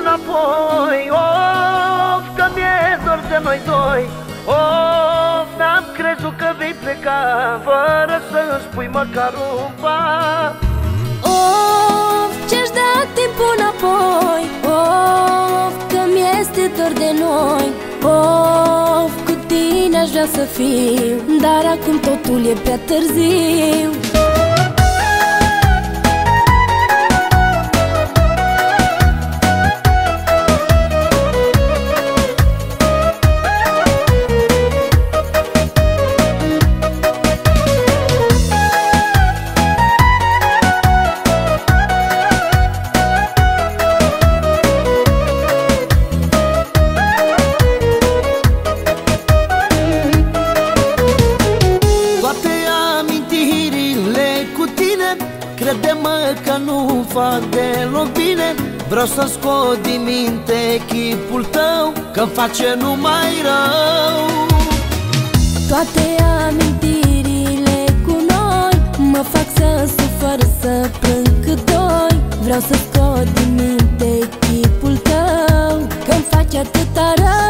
înapoi. Of, că mi-e dor de noi doi. Of, n-am crezut că vei pleca Fără să-mi spui măcar un pas. Of, ce-aș da timpul înapoi? Of, că mi-este dor de noi. Of, cu tine aș vrea să fiu Dar acum totul e prea târziu Crede-mă că nu fac deloc bine. Vreau să scot din minte chipul tău Că-mi face numai rău. Toate amintirile cu noi Mă fac să sufăr, să plâng cât doi. Vreau să scot din minte chipul tău Că-mi face atâta rău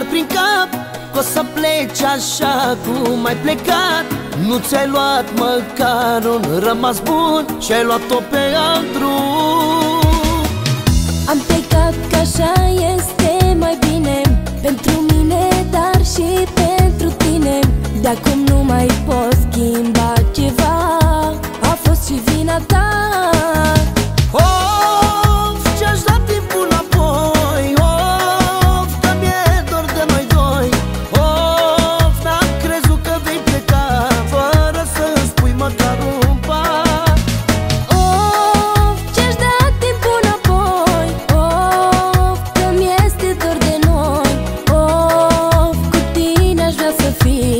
măcar prin cap Că o să pleci așa cum ai plecat. Nu ți-ai luat măcar un rămas bun Și-ai luat-o pe alt drum Am plecat că așa este mai bine Pentru mine, dar și pentru tine. De acum nu mai feel